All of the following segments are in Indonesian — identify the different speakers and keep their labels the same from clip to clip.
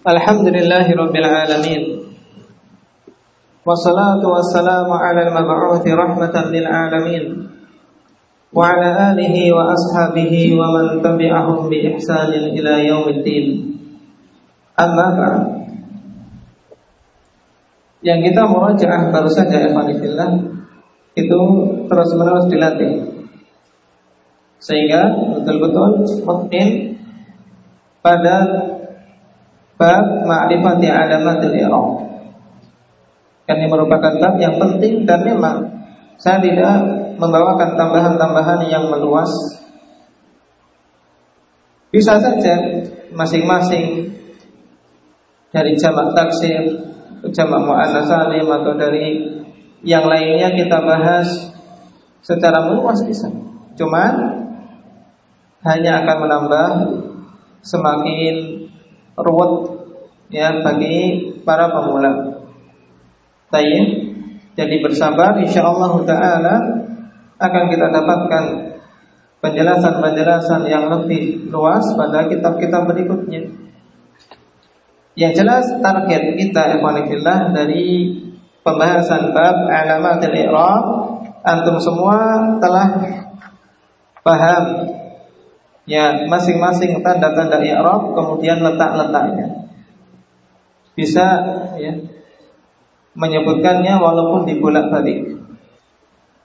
Speaker 1: Alhamdulillahi Rabbil Alamin. Wassalatu wassalamu ala al-mab'uthi rahmatan lil alamin. Wa ala alihi wa ashabihi wa man tabi'ahum bi ihsanin ila yaumiddin Amma ba'd. Yang kita murajaah baru saja Ikhwanifillah Itu terus menerus dilatih. Sehingga betul-betul mungkin pada bab ma'rifati alamatil i'rab. Ini merupakan bab yang penting dan memang saya tidak membawakan tambahan-tambahan yang meluas. Bisa saja masing-masing dari jamak taksir, jamak muannas salim atau dari yang lainnya kita bahas secara meluas bisa. Cuman hanya akan menambah semakin ruwet ya bagi para pemula. Tayyib. Jadi bersabar insyaallah taala akan kita dapatkan penjelasan-penjelasan yang lebih luas pada kitab-kitab berikutnya. Yang jelas target kita ikhwanillah dari pembahasan bab alamatul i'rab antum semua telah paham ya masing-masing tanda-tanda i'rab kemudian letak-letaknya. Bisa ya menyebutkannya walaupun dibolak-balik.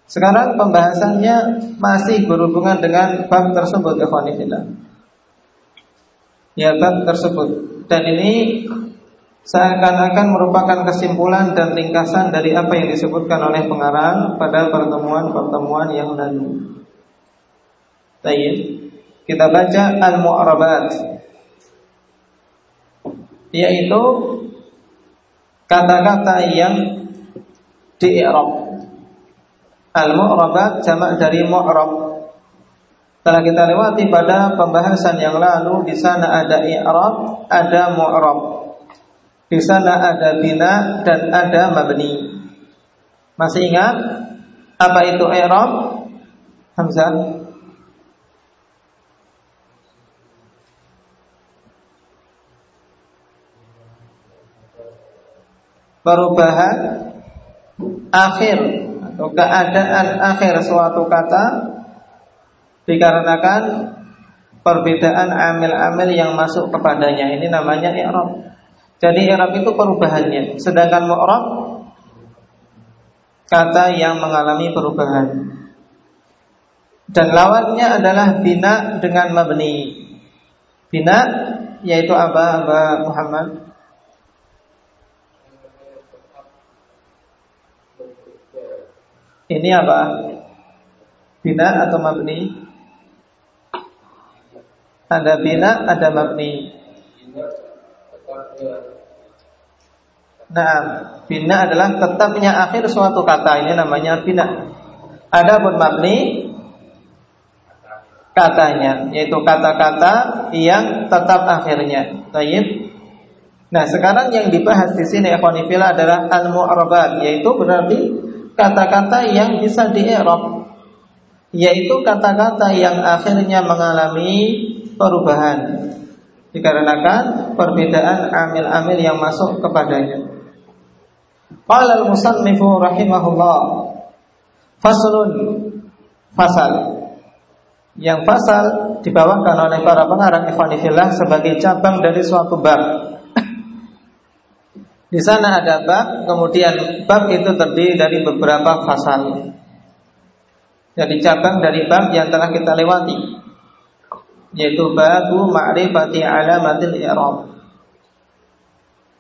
Speaker 1: Sekarang pembahasannya masih berhubungan dengan bab tersebut ikhwanillah. Ya bab tersebut dan ini seakan-akan merupakan kesimpulan dan ringkasan dari apa yang disebutkan oleh pengarang pada pertemuan-pertemuan yang lalu. Kita baca al-mu'rabat yaitu kata-kata yang di i'rab. Al-mu'rabat jamak dari mu'rab. Telah kita lewati pada pembahasan yang lalu di sana ada i'rab, ada mu'rab. Di sana ada bina dan ada mabni. Masih ingat apa itu i'rab? Hamzah perubahan akhir atau keadaan akhir suatu kata dikarenakan perbedaan amil-amil yang masuk kepadanya. Ini namanya i'rab. Jadi i'rab itu perubahannya, sedangkan mu'rab kata yang mengalami perubahan. Dan lawannya adalah bina dengan mabni. Bina yaitu apa, Aba Muhammad? Ini apa? Bina atau mabni? Ada bina, ada mabni. Nah, bina adalah tetapnya akhir suatu kata. Ini namanya bina. Ada pun mabni katanya, yaitu kata-kata yang tetap akhirnya. Tayyib. Nah, sekarang yang dibahas di sini ikhwanifillah adalah al-mu'rabat, yaitu berarti kata-kata yang bisa di yaitu kata-kata yang akhirnya mengalami perubahan. Dikarenakan perbedaan amil-amil yang masuk kepadanya. Qala al-musannifu rahimahullah faslun fasal. Yang fasal dibawakan oleh para pengarang ikhwanifillah sebagai cabang dari suatu bab di sana ada bab, kemudian bab itu terdiri dari beberapa fasal. Jadi cabang dari bab yang telah kita lewati, yaitu babu ma'rifati alamatil i'rab.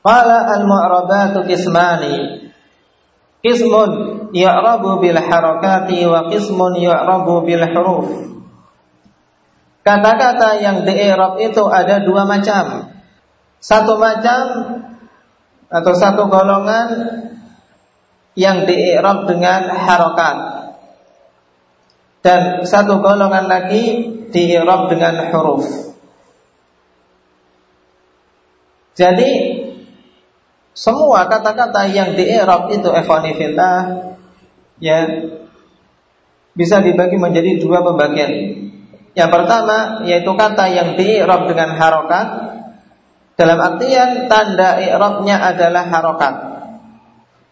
Speaker 1: Qala al-mu'rabatu qismani. Qismun ya'rabu bil harakati wa qismun ya'rabu bil huruf. Kata-kata yang di itu ada dua macam. Satu macam atau satu golongan yang diikrab dengan harokat dan satu golongan lagi diikrab dengan huruf. Jadi semua kata-kata yang diikrab itu evanifillah ya bisa dibagi menjadi dua pembagian. Yang pertama yaitu kata yang diikrab dengan harokat Dalam artian tanda i'rabnya adalah harokat.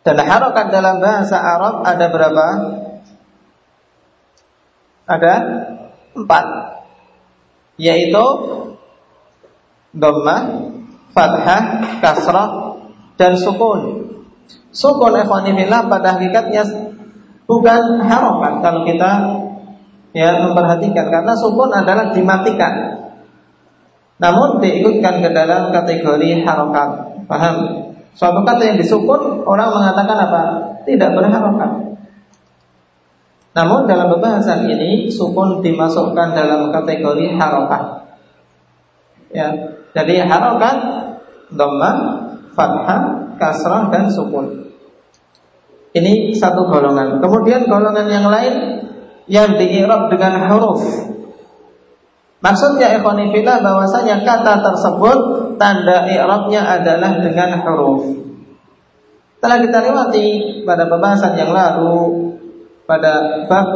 Speaker 1: Dan harokat dalam bahasa Arab ada berapa? Ada empat, yaitu dhammah, fathah, kasrah, dan sukun. Sukun ikhwanifillah pada hakikatnya bukan harokat kalau kita ya memperhatikan karena sukun adalah dimatikan. Namun diikutkan ke dalam kategori harokat. Paham? Suatu kata yang disukun orang mengatakan apa? Tidak berharokat. Namun dalam pembahasan ini sukun dimasukkan dalam kategori harokat. Ya, jadi harokat, dhammah, fathah, kasrah dan sukun. Ini satu golongan. Kemudian golongan yang lain yang diirab dengan huruf. Maksudnya ikhwanifillah bahwasanya kata tersebut tanda i'rabnya adalah dengan huruf. Telah kita lewati pada pembahasan yang lalu pada bab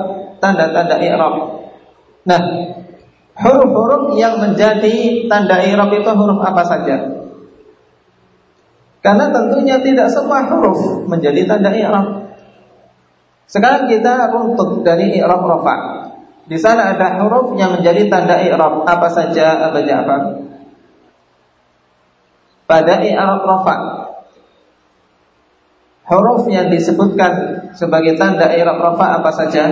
Speaker 1: tanda-tanda i'rab. Nah, huruf-huruf yang menjadi tanda i'rab itu huruf apa saja? Karena tentunya tidak semua huruf menjadi tanda i'rab. Sekarang kita runtut dari i'rab rafa. Di sana ada huruf yang menjadi tanda i'rab. Apa saja Apa Ja'far? Pada i'rab rafa huruf yang disebutkan sebagai tanda i'rab rafa apa saja?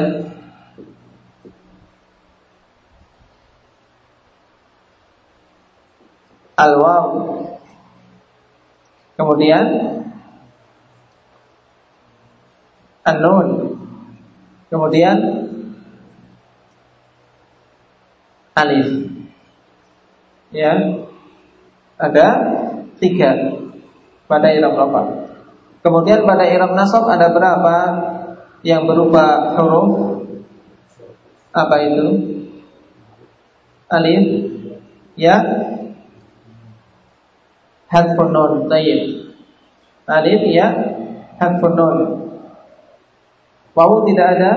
Speaker 1: Al-waw. Kemudian an-nun. Kemudian alif. Ya. Ada tiga pada i'rab rafa. Kemudian pada i'rab nasab ada berapa yang berupa huruf? Apa itu? Alif, ya, hadfun nun, tayyib. Alif, ya, hadfun nun. Wawu tidak ada?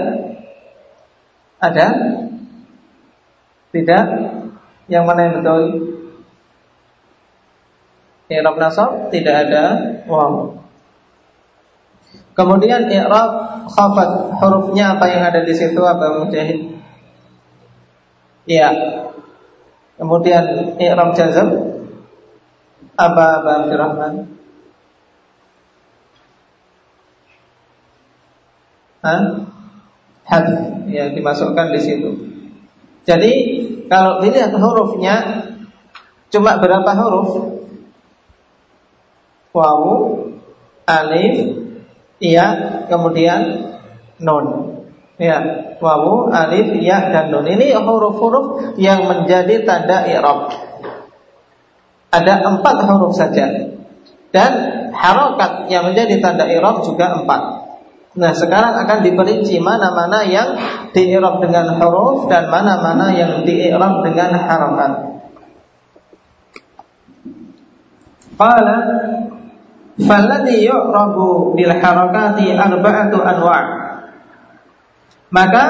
Speaker 1: Ada? Tidak? Yang mana yang betul? I'rab nasab tidak ada wawu. Kemudian i'rab khafat, hurufnya apa yang ada di situ apa mujahid? Iya. Kemudian i'rab jazm apa Abah Firman? Hah? Had, ya dimasukkan di situ. Jadi kalau dilihat hurufnya cuma berapa huruf? Wawu, alif, Iya, kemudian nun. Ya, wawu, alif, ya dan nun. Ini huruf-huruf yang menjadi tanda i'rab. Ada empat huruf saja. Dan harokat yang menjadi tanda i'rab juga empat. Nah, sekarang akan diperinci mana-mana yang di'irab dengan huruf dan mana-mana yang di'irab dengan harokat. Qala Falladhi yu'rabu bil harakati arba'atu anwa' Maka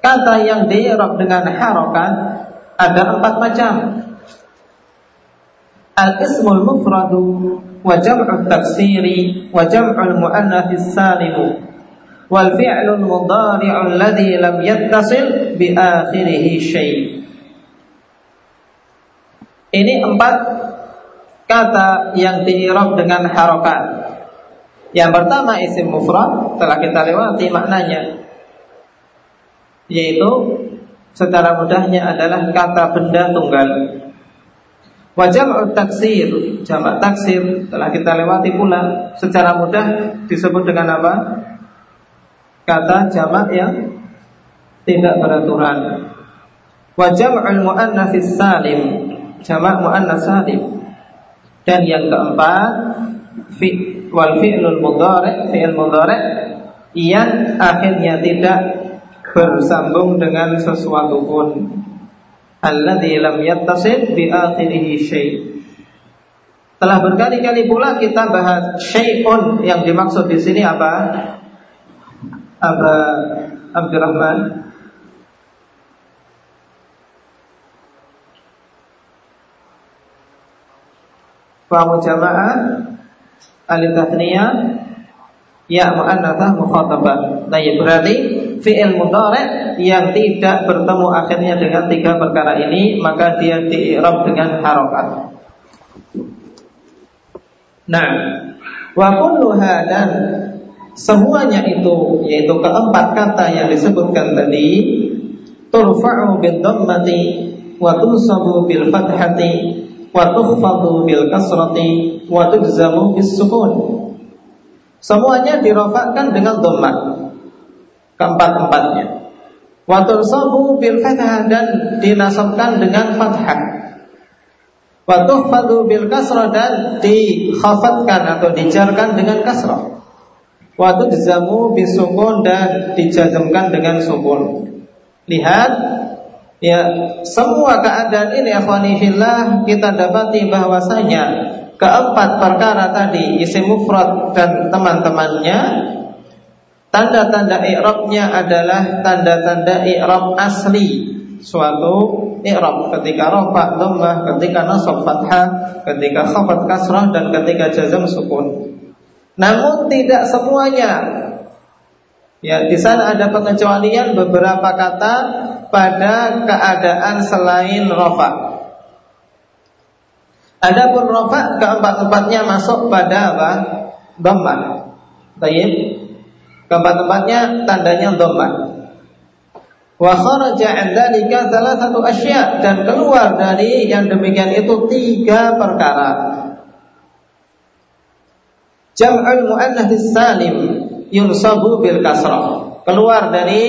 Speaker 1: kata yang di'rab dengan harakat ada empat macam. Al-ismul mufradu wa jam'u taksiri wa jam'ul muannats salim wal fi'lul mudhari'u alladhi lam yattasil bi syai'. Ini empat kata yang diirab dengan harokat. Yang pertama isim mufrad telah kita lewati maknanya yaitu secara mudahnya adalah kata benda tunggal. Wajah taksir, jamak taksir telah kita lewati pula secara mudah disebut dengan apa? Kata jamak yang tidak beraturan. Wajah al-muannats salim, jamak muannas salim. Dan yang keempat fi wal fi'lul mudhari' fi'il mudhari' yang akhirnya tidak bersambung dengan sesuatu pun alladzi lam yattasil bi akhirih syai' telah berkali-kali pula kita bahas syai'un yang dimaksud di sini apa? Aba Abdurrahman Fa jamaah alif tasniyah ya muannatsah mukhatabah. Nah, ya berarti fi'il mudhari yang tidak bertemu akhirnya dengan tiga perkara ini maka dia di'rab dengan harokat. Nah, wa kulluha dan semuanya itu yaitu keempat kata yang disebutkan tadi turfa'u bid dhammati wa tunsabu bil fathati wa tukhfadu bil kasrati wa tujzamu bis sukun Semuanya dirofakkan dengan dhammah. Keempat-empatnya. Wa tursabu bil fathah dan dinasabkan dengan fathah. Wa tuhfadu bil kasrah dan dikhafatkan atau dijarkan dengan kasrah. Wa tujzamu bisukun dan dijazmkan dengan sukun. Lihat ya semua keadaan ini akhwani fillah kita dapati bahwasanya keempat perkara tadi isim mufrad dan teman-temannya tanda-tanda i'rabnya adalah tanda-tanda i'rab asli suatu i'rab ketika rafa dhammah ketika nasab fathah ketika khafat kasrah dan ketika jazam sukun namun tidak semuanya ya di sana ada pengecualian beberapa kata pada keadaan selain rafa Adapun rofa keempat-empatnya masuk pada apa? Dhamma. Baik. Keempat-empatnya tandanya dhamma. Wa kharaja an dzalika satu asya dan keluar dari yang demikian itu tiga perkara. Jam'ul muannats salim yunsabu bil kasrah. Keluar dari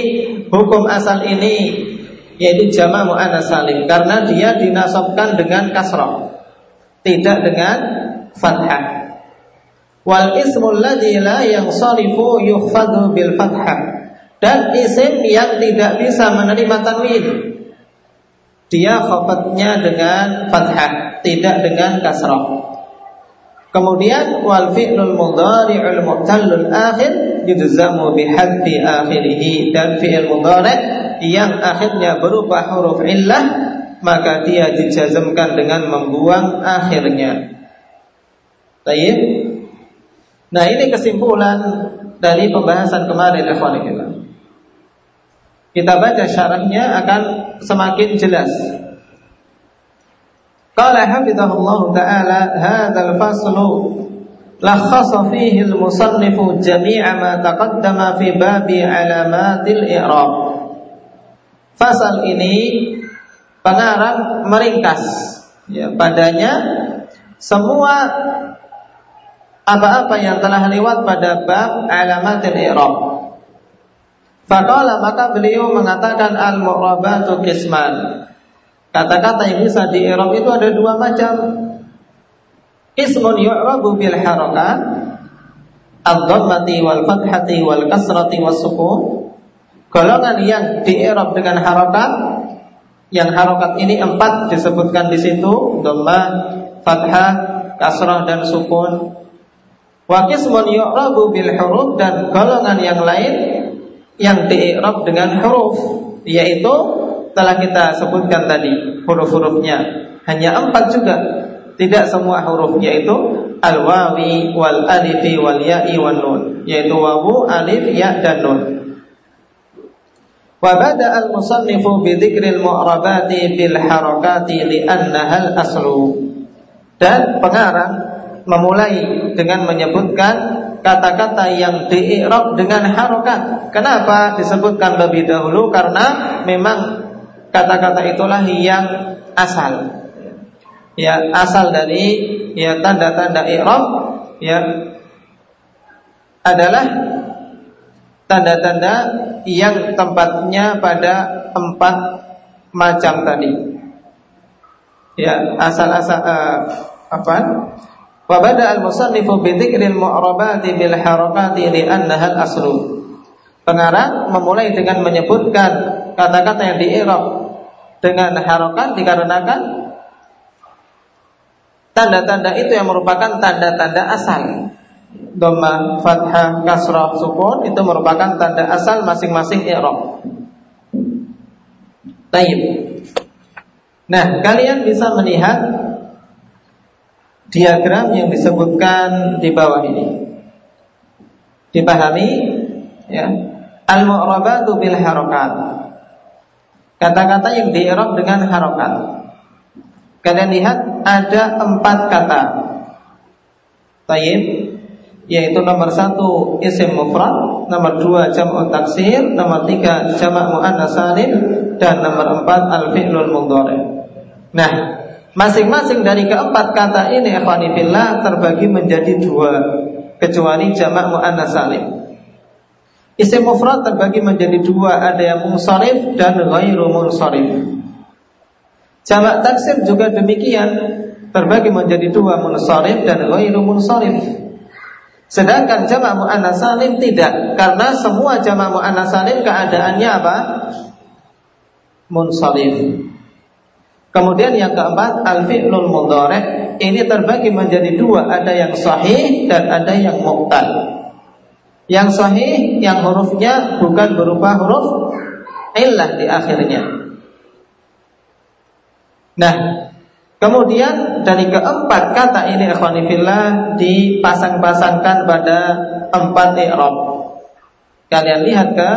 Speaker 1: hukum asal ini yaitu jama' muannats salim karena dia dinasabkan dengan kasrah tidak dengan fathah. Wal ismul ladzi la yansarifu yukhfadu bil fathah. Dan isim yang tidak bisa menerima tanwin. Dia khafatnya dengan fathah, tidak dengan kasrah. Kemudian wal fi'lul mudhari'ul mu'tallul akhir yujzamu bihadfi akhirih dan fi'il mudhari' yang akhirnya berupa huruf illah maka dia dijazmkan dengan membuang akhirnya. Baik. Nah, ini kesimpulan dari pembahasan kemarin ikhwanillah. Kita baca syarahnya akan semakin jelas. Qala hafizahullah taala hadzal faslu lakhasa fihi al-musannif jami'a ma taqaddama fi babi alamatil i'rab. Fasal ini pengarang meringkas ya, padanya semua apa-apa yang telah lewat pada bab alamat i'rab. Faqala maka beliau mengatakan al-mu'rabatu kisman. Kata-kata yang bisa di i'rab itu ada dua macam. Ismun yu'rabu bil harakat ad-dhammati wal fathati wal kasrati was sukun. Golongan yang di i'rab dengan harakat yang harokat ini empat disebutkan di situ dhammah, fathah, kasrah dan sukun. Wa qismun yu'rabu bil huruf dan golongan yang lain yang di'rab dengan huruf yaitu telah kita sebutkan tadi huruf-hurufnya hanya empat juga tidak semua huruf yaitu al wawi wal alifi wal ya'i wal nun yaitu wawu alif ya dan nun Wa bada al-musannifu bi dzikril mu'rabati bil harakati li'annaha al-aslu. Dan pengarang memulai dengan menyebutkan kata-kata yang di'rab dengan harokat. Kenapa disebutkan lebih dahulu? Karena memang kata-kata itulah yang asal. Ya, asal dari ya tanda-tanda i'rab ya adalah tanda-tanda yang tempatnya pada empat macam tadi. Ya, asal-asal uh, apa? Wa bada al-musannifu bi dzikril mu'rabati bil harakati li'annaha al-aslu. Pengarang memulai dengan menyebutkan kata-kata yang di-i'rab dengan harokat dikarenakan tanda-tanda itu yang merupakan tanda-tanda asal dhamma, fathah, kasrah, sukun itu merupakan tanda asal masing-masing i'rab. Taib. Nah, kalian bisa melihat diagram yang disebutkan di bawah ini. Dipahami ya. Al-mu'rabatu bil harakat. Kata-kata yang di dengan harokat. Kalian lihat ada empat kata. Tayyib yaitu nomor satu isim mufrad, nomor dua jam'u taksir, nomor tiga jamak muannas salim, dan nomor empat al fi'lul mudhari. Nah, masing-masing dari keempat kata ini ikhwanifillah terbagi menjadi dua kecuali jamak muannas salim. Isim mufrad terbagi menjadi dua, ada yang munsharif dan ghairu munsharif. Jamak taksir juga demikian terbagi menjadi dua munsharif dan ghairu munsharif. Sedangkan jamak muannas salim tidak karena semua jamak muannas salim keadaannya apa? Munsharif. Kemudian yang keempat al-fi'lul mudhari' ini terbagi menjadi dua, ada yang sahih dan ada yang muqtal. Yang sahih yang hurufnya bukan berupa huruf illah di akhirnya. Nah, kemudian dari keempat kata ini ikhwanifillah dipasang-pasangkan pada empat i'rab. Kalian lihat ke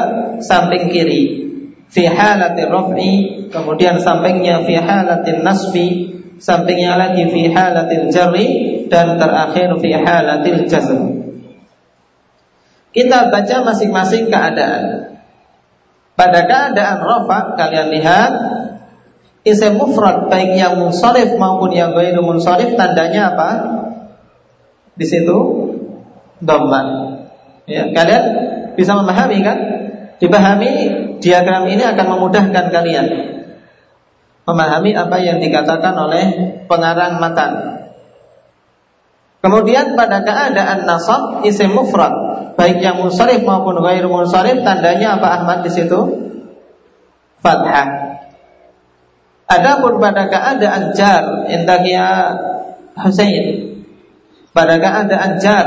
Speaker 1: samping kiri. Fi halatir raf'i, kemudian sampingnya fi halatin nasbi, sampingnya lagi fi halatil jarri dan terakhir fi halatil jazm. Kita baca masing-masing keadaan. Pada keadaan rafa kalian lihat Isim mufrad baik yang munsharif maupun yang ghairu munsharif tandanya apa? Di situ dhamma. Ya, kalian bisa memahami kan? Dipahami diagram ini akan memudahkan kalian memahami apa yang dikatakan oleh pengarang matan. Kemudian pada keadaan nasab isim mufrad baik yang munsharif maupun ghairu munsharif tandanya apa Ahmad di situ? Fathah. Adapun pada keadaan jar indahnya Husain pada keadaan jar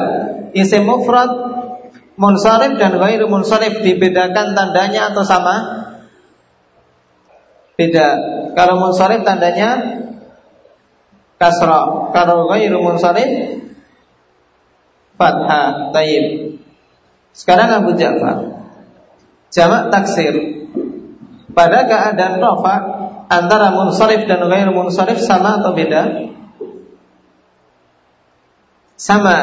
Speaker 1: isim mufrad munsharif dan ghairu munsharif dibedakan tandanya atau sama? Beda. Kalau munsharif tandanya kasrah. Kalau ghairu munsharif fathah. Taib. Sekarang Abu Ja'far. Jamak taksir. Pada keadaan rafa antara munsharif dan ghairu munsharif sama atau beda? Sama,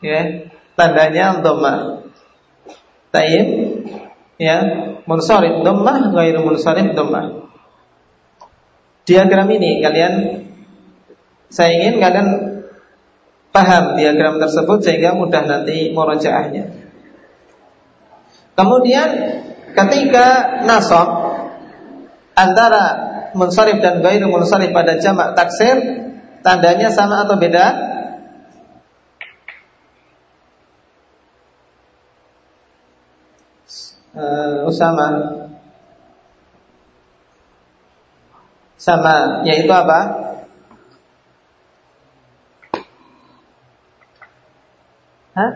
Speaker 1: ya. Tandanya dhamma. Taib, ya. Munsharif dhammah, ghairu munsharif dhammah. Diagram ini kalian saya ingin kalian paham diagram tersebut sehingga mudah nanti murojaahnya. Kemudian ketika nasab antara munsharif dan ghairu munsharif pada jamak taksir tandanya sama atau beda? Uh, Usama sama yaitu apa? Hah?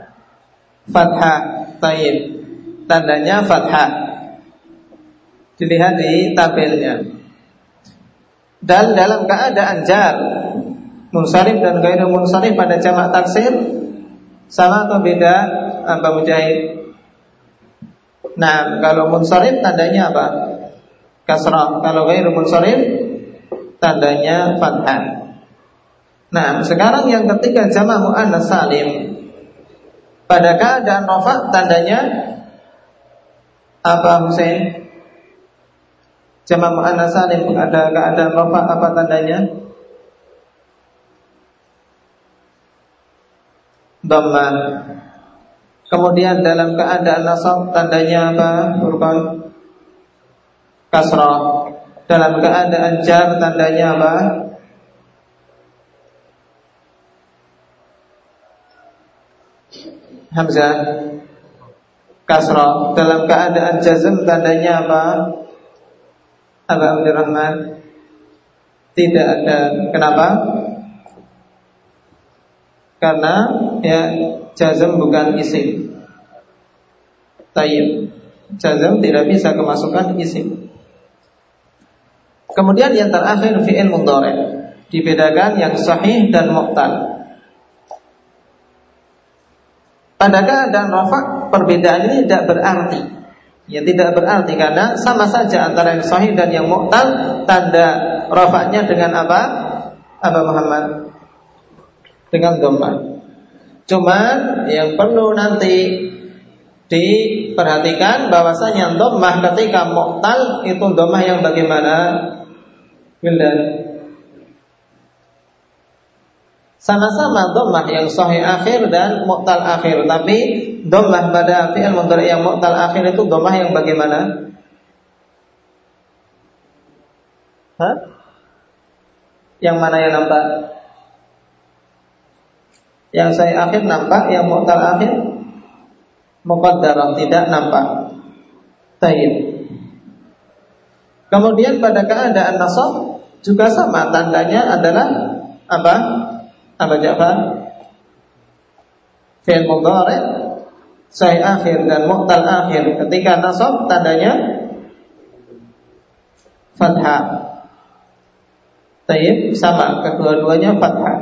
Speaker 1: Fathah, taib. Tandanya fathah. Dilihat di tabelnya. Dan dalam keadaan jar Munsarif dan gairu munsarif pada jamak taksir Sama atau beda Apa mujahid? Nah, kalau munsarif tandanya apa? Kasrah. Kalau gairu munsarif tandanya fathah. Nah, sekarang yang ketiga jamak muannas salim. Pada keadaan rafa tandanya apa Husain? Jamak muannas salim ada keadaan rafa apa tandanya? Dhamma. Kemudian dalam keadaan nasab tandanya apa? Berupa kasrah. Dalam keadaan jar tandanya apa? Hamzah kasrah. Dalam keadaan jazm tandanya apa? Aba Abdurrahman Tidak ada Kenapa? Karena ya jazm bukan isim Tayyib Jazm tidak bisa kemasukan isim Kemudian yang terakhir fi'il mudhari. Dibedakan yang sahih dan muqtal. Pada keadaan rafa perbedaan ini tidak berarti. Ya tidak berarti karena sama saja antara yang sahih dan yang muqtal tanda rafa'nya dengan apa? Apa Muhammad? Dengan dhammah. Cuman yang perlu nanti diperhatikan bahwasanya dhammah ketika muqtal itu dhammah yang bagaimana? Wildan. Sama-sama dhammah yang sahih akhir dan mu'tal akhir, tapi dhammah pada fi'il mudhari yang mu'tal akhir itu dhammah yang bagaimana? Hah? Yang mana yang nampak? Yang saya akhir nampak, yang mu'tal akhir muqaddarah tidak nampak. Tayyib. Kemudian pada keadaan nasab juga sama tandanya adalah apa? Apa Ja'far? Fi'il mudhari sahih akhir dan mu'tal akhir ketika nasab tandanya fathah. Tayyib sama kedua-duanya fathah.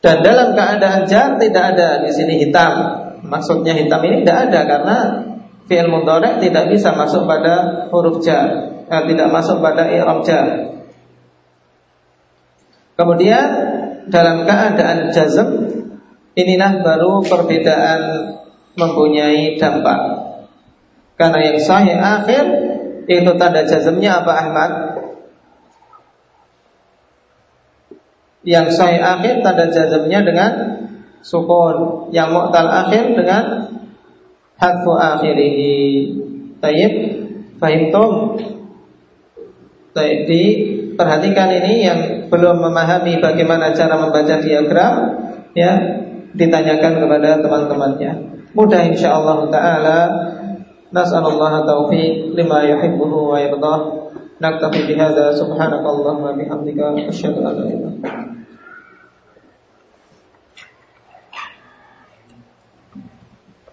Speaker 1: Dan dalam keadaan jar tidak ada di sini hitam. Maksudnya hitam ini tidak ada karena fi'il mudhari tidak bisa masuk pada huruf jar, eh, tidak masuk pada i'rab jar. Kemudian dalam keadaan jazm inilah baru perbedaan mempunyai dampak. Karena yang sahih akhir itu tanda jazmnya apa Ahmad? Yang sahih akhir tanda jazmnya dengan sukun, yang mu'tal akhir dengan hadfu akhirihi. Tayyib, fahimtum? Tayyib di perhatikan ini yang belum memahami bagaimana cara membaca diagram ya ditanyakan kepada teman-temannya. Mudah insyaallah taala nas'alullah taufiq lima yuhibbuhu wa yardah. Naktafi bihadza subhanakallahumma bihamdika asyhadu an la ilaha